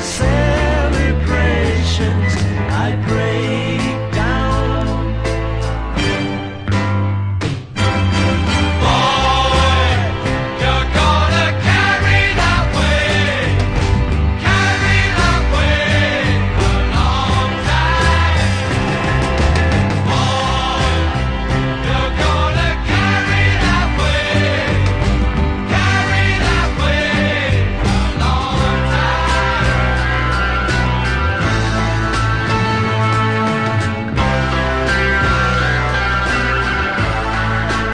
celebrations. I pray.